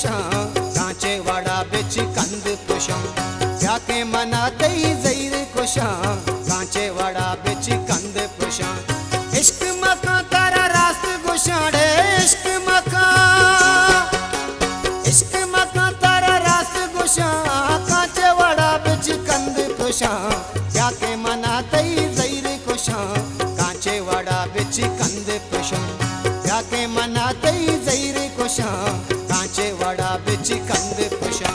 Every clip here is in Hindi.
शां कांचे वाडा बिच कंद कुशां जाके मना तई जईर कुशां कांचे वाडा बिच कंद कुशां इश्क मका तारा रास्त गुशाड़े, इश्क मका इश्क मका तारा रास्त गुशां कांचे वाडा बिच कंद कुशां जाके मना तई जईर कुशां कांचे वाडा बिच कंद कुशां याके मना तई जैर खुशा कांचे वड़ा बिच कंद खुशा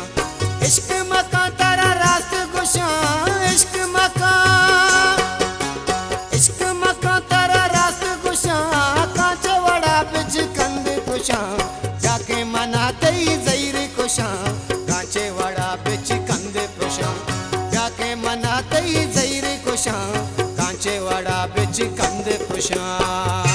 इश्क मका तारा रास गुशा इश्क मका इश्क मका तारा रास गुशा कांचे वड़ा बिच कंद खुशा जाके मना तई जैर खुशा कांचे वड़ा बिच कंद खुशा जाके मना तई जैर खुशा कांचे वड़ा बिच कंद खुशा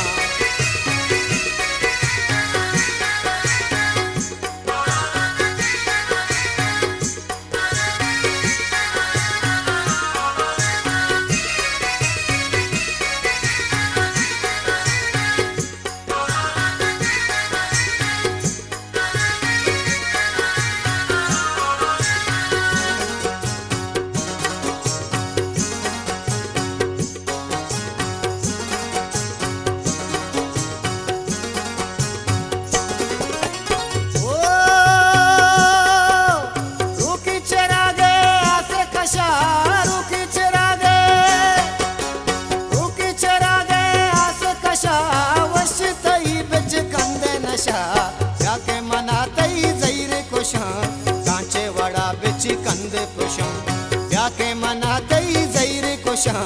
कुशा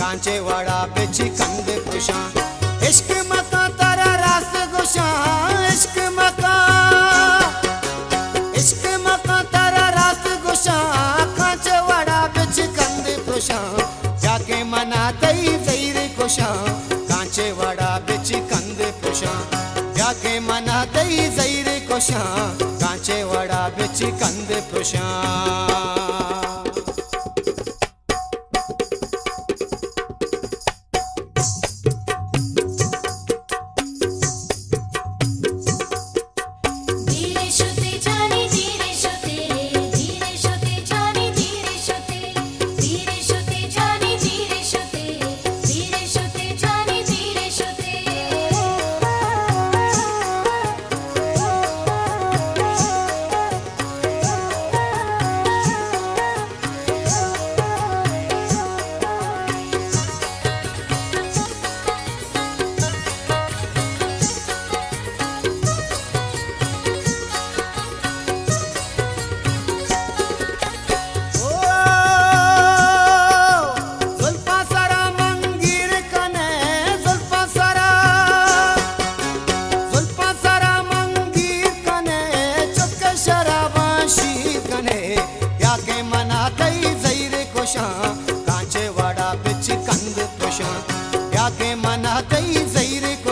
कांचे वड़ा बिच कंद पुशा इश्क मका, तारा, रास गुशा इश्क मका। इश्क मका, तारा, रास गुशा कांचे वड़ा बिच कंद पुशा जाके मना तई जैर कुशा। कांचे वड़ा बिच कंद पुशा जाके मना तई जैर कुशा। कांचे वड़ा बिच कंद पुशा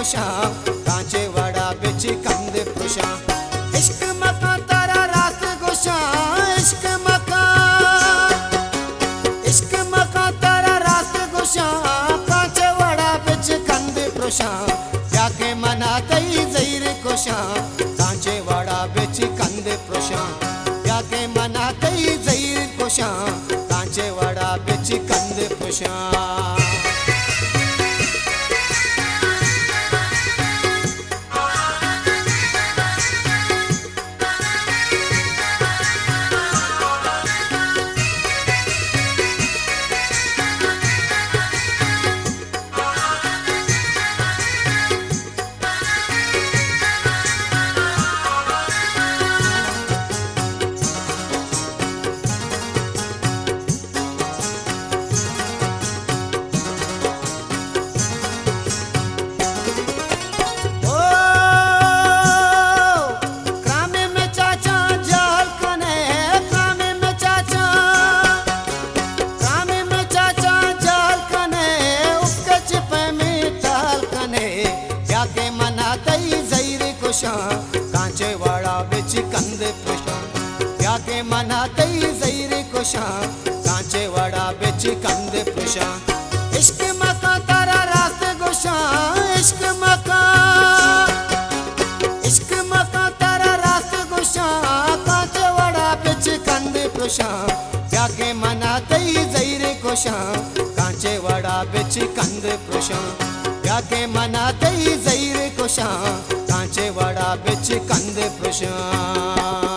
कुशा कांचे वड़ा, बिच कंद पुशा इश्क मका, तारा रात गुशा इश्क मका। इश्क मका, तारा रात गुशा कांचे वड़ा, बिच कंद पुशा याके मना तई जैर कुशा कांचे वड़ा, बिच कंद पुशा याके मना तई जैर कुशा कांचे वड़ा, बिच कंद खुशां खुशां कांचे वड़ा, बिच कंद पुशां इश्क मका, तारा रास्त गुशां इश्क मका। इश्क मका, तारा रास्त गुशां कांचे वड़ा, बिच कंद पुशां या के मना तई जईर खुशां कांचे वड़ा, बिच कंद पुशां या के मना तई जईर खुशां कांचे वड़ा, बिच कंद पुशां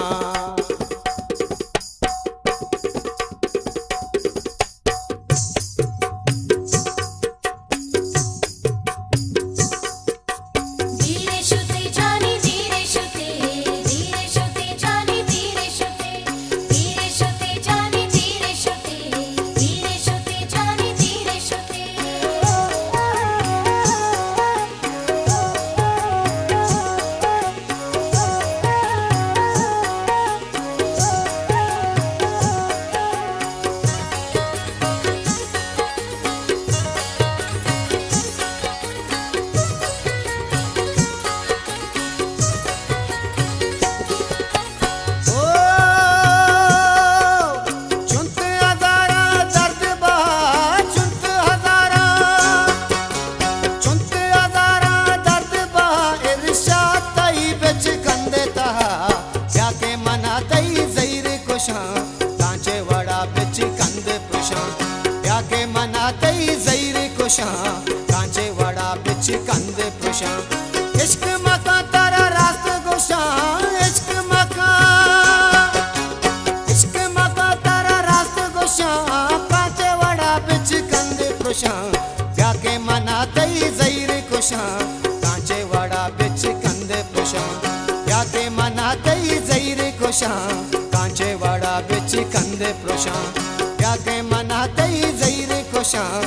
कुशां कांचे वड़ा बिच कंद पुशां इश्क मका तारा रास्त गुशां इश्क मका। इश्क मका तारा रास्त गुशां कांचे वड़ा बिच कंद पुशां या के मना तई जईर कुशां, कांचे वड़ा बिच कंद पुशां या के मना तई जईर कुशां, कांचे वड़ा बिच कंद पुशां या के मना तई कुशां